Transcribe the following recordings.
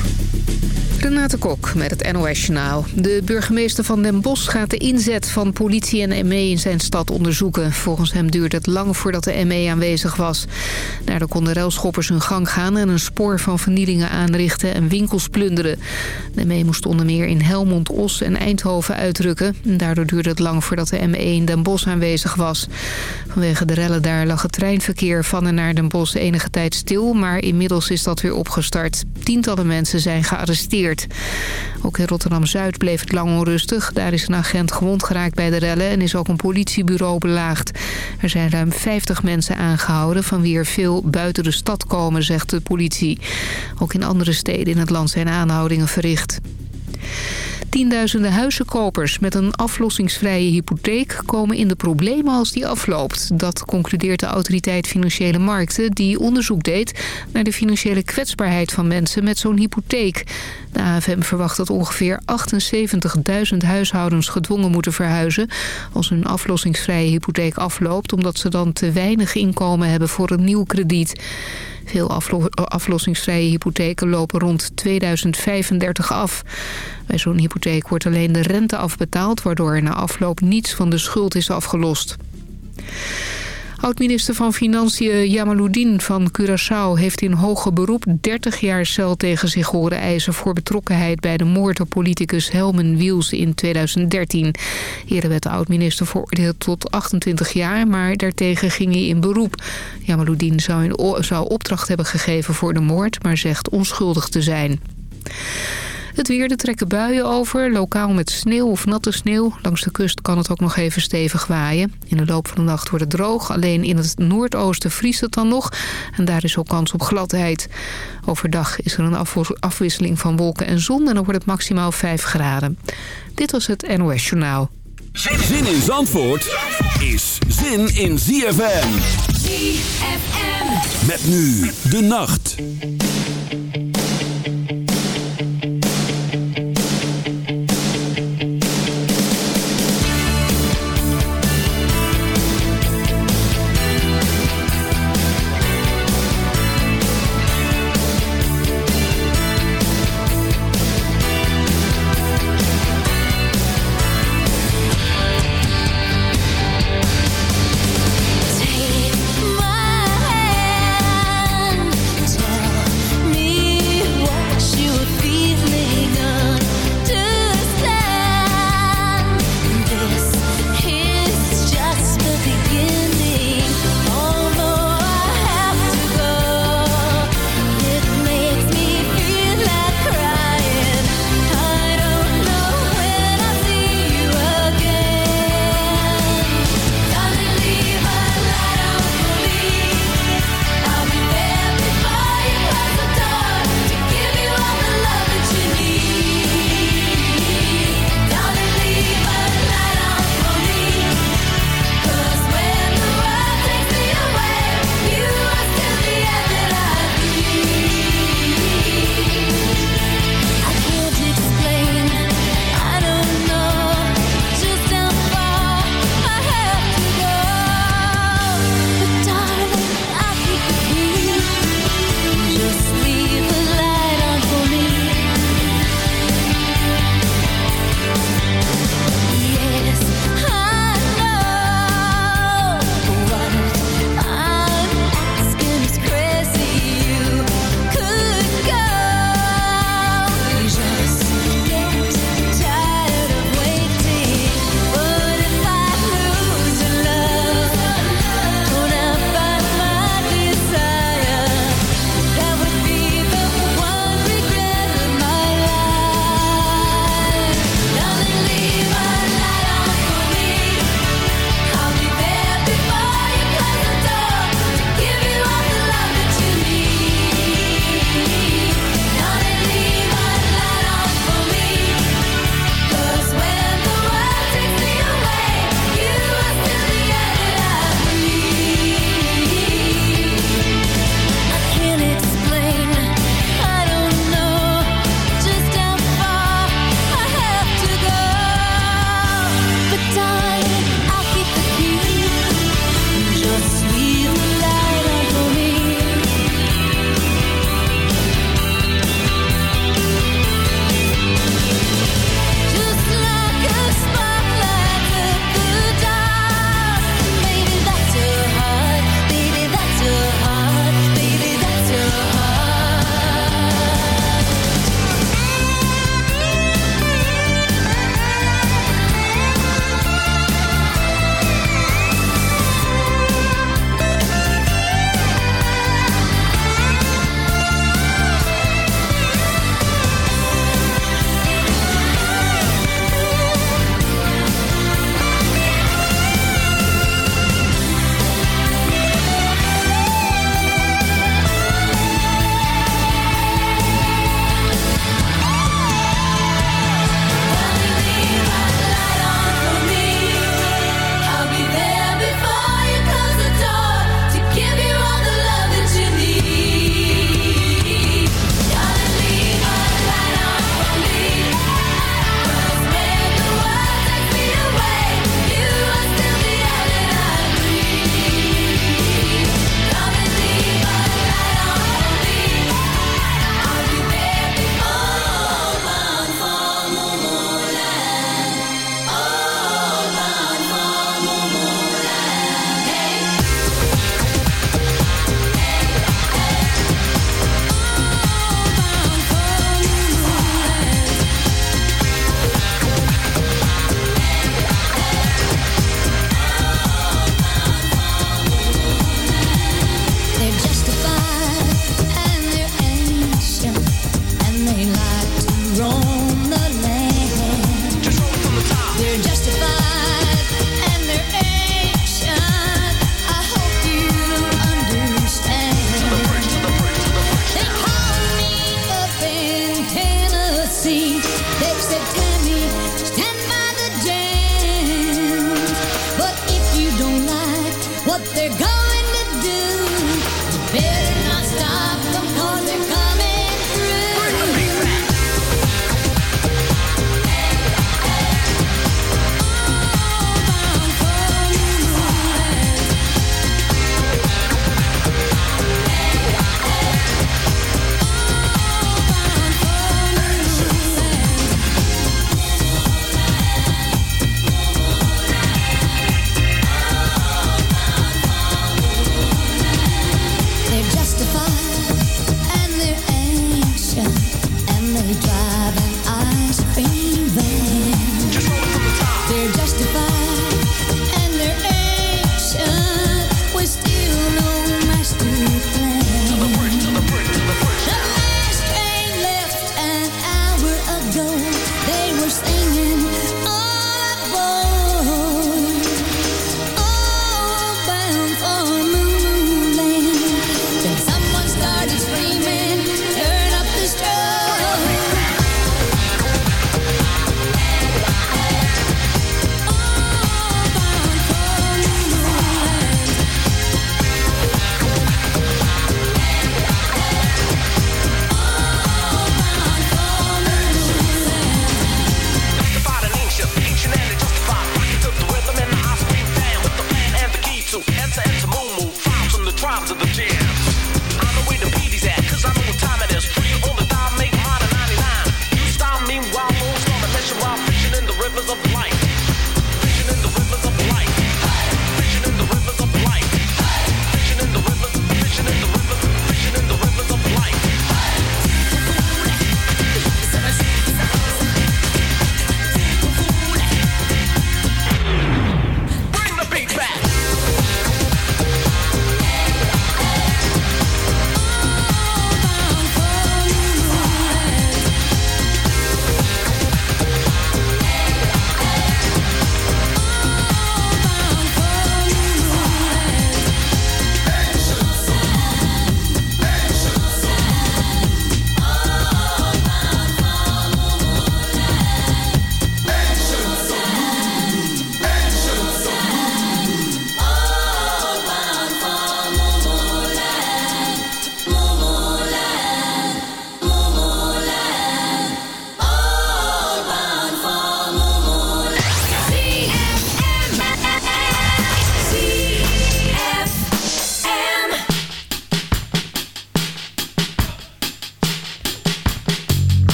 Thank you. Renate Kok met het NOS Journaal. De burgemeester van Den Bosch gaat de inzet van politie en ME in zijn stad onderzoeken. Volgens hem duurde het lang voordat de ME aanwezig was. Daardoor konden ruilschoppers hun gang gaan en een spoor van vernielingen aanrichten en winkels plunderen. De ME moest onder meer in Helmond, Os en Eindhoven uitrukken. Daardoor duurde het lang voordat de ME in Den Bosch aanwezig was. Vanwege de rellen daar lag het treinverkeer van en naar Den Bosch enige tijd stil, maar inmiddels is dat weer opgestart. Tientallen mensen zijn gearresteerd. Ook in Rotterdam-Zuid bleef het lang onrustig. Daar is een agent gewond geraakt bij de rellen en is ook een politiebureau belaagd. Er zijn ruim 50 mensen aangehouden van wie er veel buiten de stad komen, zegt de politie. Ook in andere steden in het land zijn aanhoudingen verricht. Tienduizenden huizenkopers met een aflossingsvrije hypotheek komen in de problemen als die afloopt. Dat concludeert de autoriteit Financiële Markten die onderzoek deed naar de financiële kwetsbaarheid van mensen met zo'n hypotheek. De AFM verwacht dat ongeveer 78.000 huishoudens gedwongen moeten verhuizen als hun aflossingsvrije hypotheek afloopt omdat ze dan te weinig inkomen hebben voor een nieuw krediet. Veel aflossingsvrije hypotheken lopen rond 2035 af. Bij zo'n hypotheek wordt alleen de rente afbetaald... waardoor er na afloop niets van de schuld is afgelost. Oud-minister van Financiën Jamaluddin van Curaçao heeft in hoger beroep 30 jaar cel tegen zich horen eisen voor betrokkenheid bij de moord op politicus Helmen Wiels in 2013. Eerder werd de oud-minister veroordeeld tot 28 jaar, maar daartegen ging hij in beroep. Jamaluddin zou, zou opdracht hebben gegeven voor de moord, maar zegt onschuldig te zijn. Het weer, er trekken buien over, lokaal met sneeuw of natte sneeuw. Langs de kust kan het ook nog even stevig waaien. In de loop van de nacht wordt het droog. Alleen in het noordoosten vriest het dan nog. En daar is ook kans op gladheid. Overdag is er een afwisseling van wolken en zon. En dan wordt het maximaal 5 graden. Dit was het NOS Journaal. Zin in Zandvoort is zin in ZFM. ZFM. Met nu de nacht.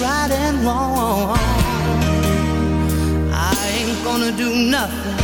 right and wrong. I ain't gonna do nothing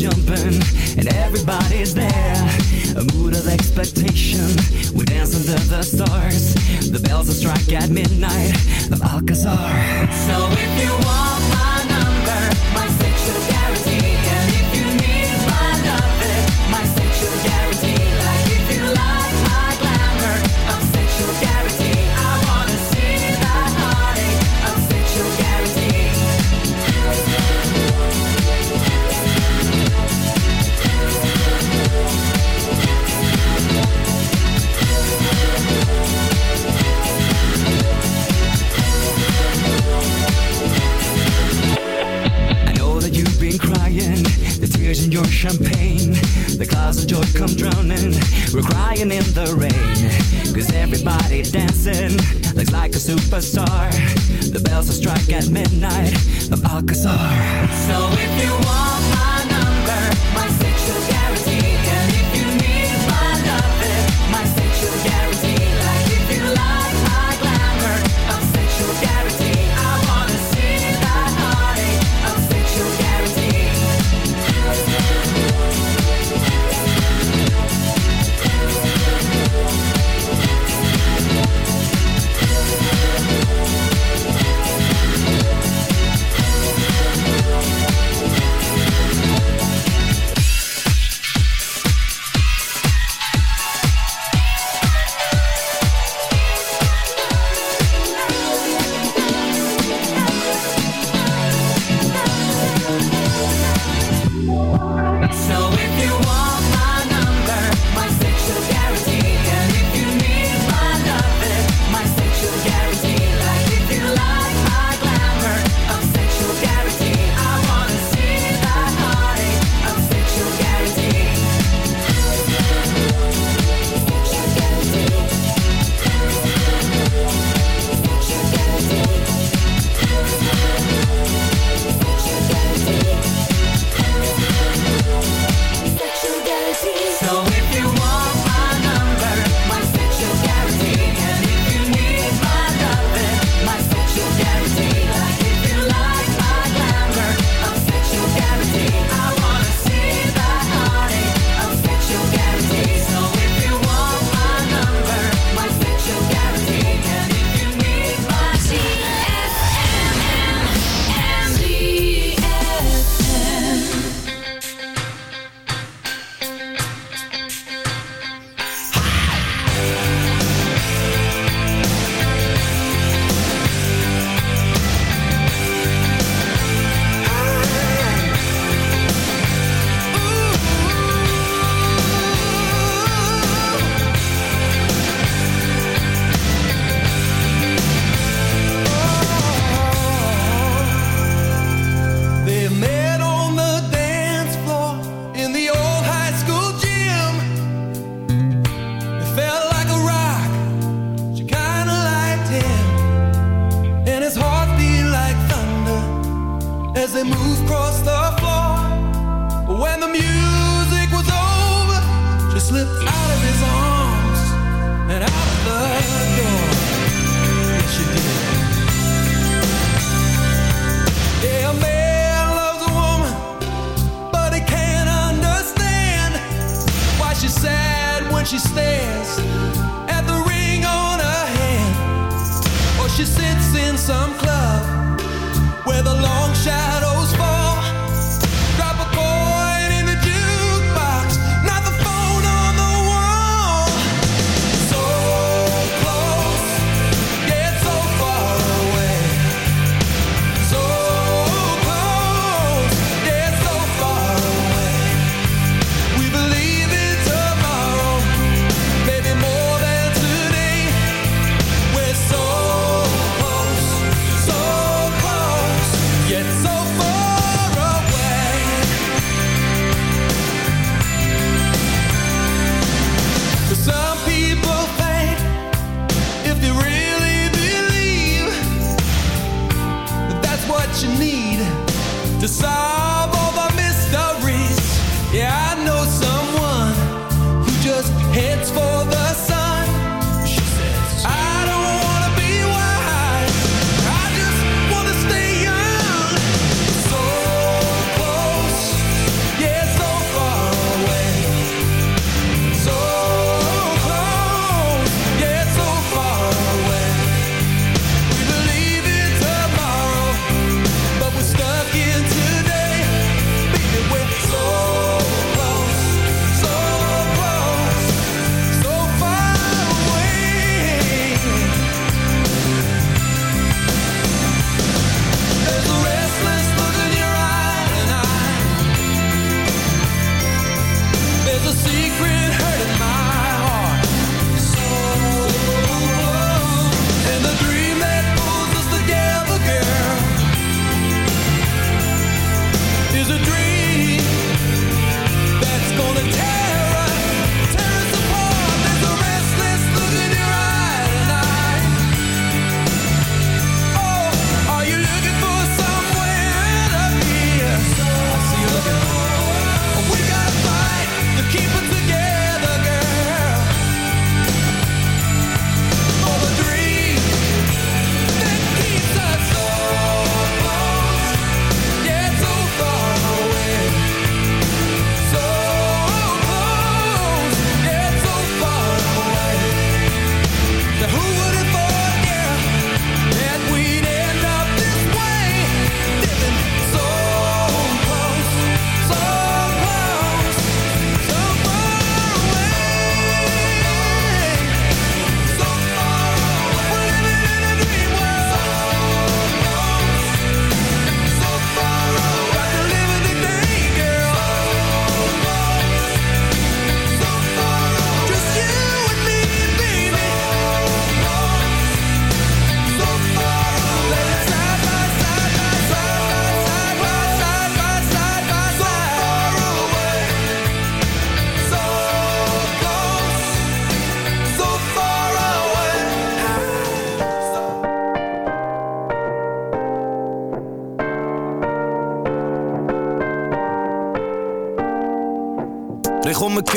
jumping and everybody's there. A mood of expectation, we dance under the stars. The bells will strike at midnight of Alcazar. So if you want my number, my six fingers in your champagne. The clouds of joy come drowning. We're crying in the rain. Cause everybody dancing looks like a superstar. The bells will strike at midnight of Alcazar. So if you want my number, my sexual guarantee, And if you need my loving, my she stares at the ring on her hand, or she sits in some club where the long shadow.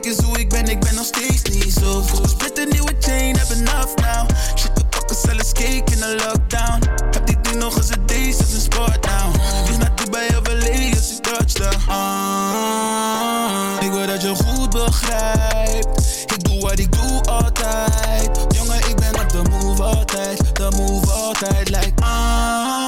Kijk eens hoe ik ben, ik ben nog steeds niet zo goed. Split een nieuwe chain, heb enough now. Shit, we pakken zelfs cake in de lockdown. Heb dit ding nog eens een deze als een sport now. Dus naar Dubai of LA als ik touchdown. Ah, ik wil dat je goed begrijpt. Ik doe wat ik doe altijd. Jongen, ik ben op de move altijd. De move altijd, like ah.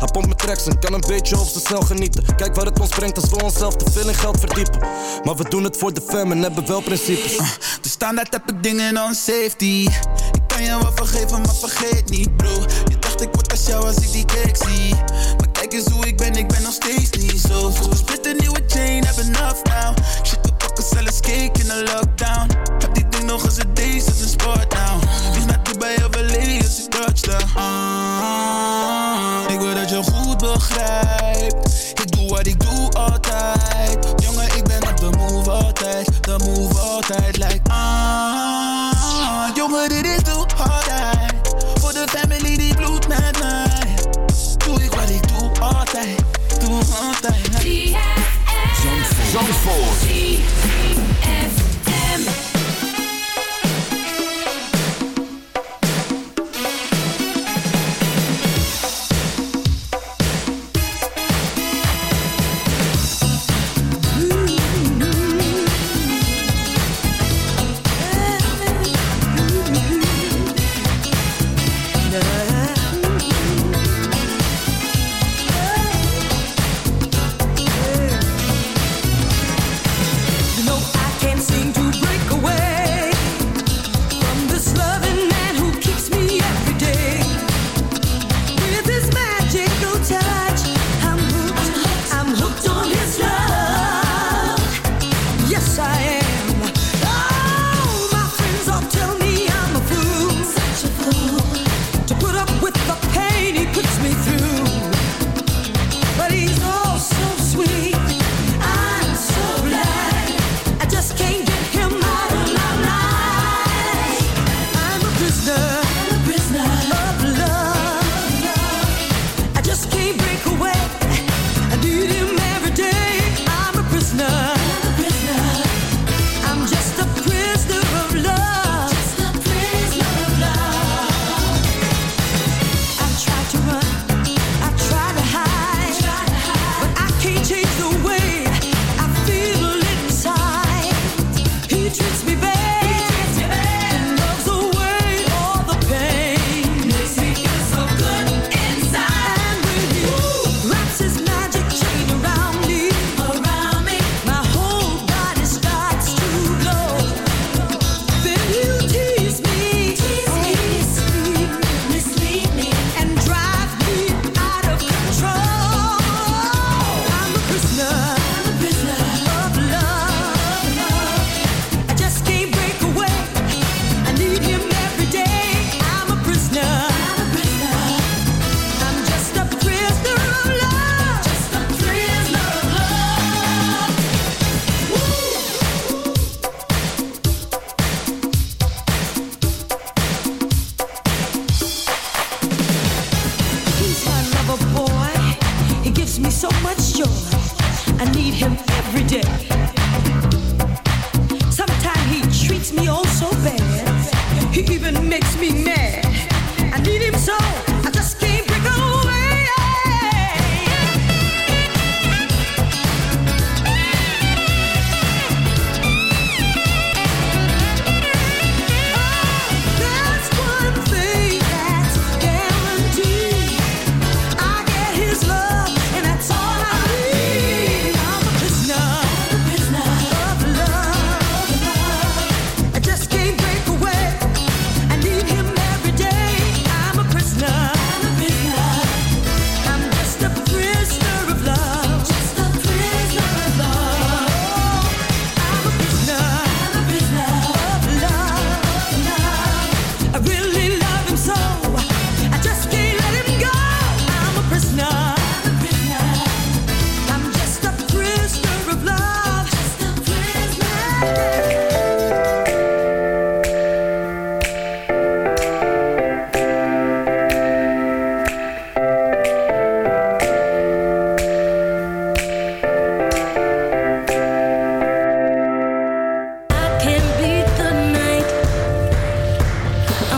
Hij pompt met tracks en kan een beetje op ze snel genieten. Kijk waar het ons brengt als we onszelf te veel in geld verdiepen. Maar we doen het voor de fam en hebben wel principes. Uh, de standaard heb ik dingen on safety. Ik kan je wel vergeven, maar vergeet niet bro Je dacht ik word als jou als ik die cake zie Maar kijk eens hoe ik ben, ik ben nog steeds niet zo vroeg Split een nieuwe chain, heb enough now Shit, we pakken zelfs cake in de lockdown ding nog eens een deze, is een sport now. Vlieg naar Dubai of LA als ik touchdown. Ah, Ik wil dat je goed begrijpt. Ik doe wat ik doe altijd. Jongen, ik ben op de move altijd De move altijd, like ah Jongen, dit is de altijd. Voor de family die bloed met mij. Doe ik wat ik doe altijd Doe altijd. Zandvoort.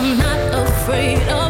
I'm not afraid of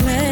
me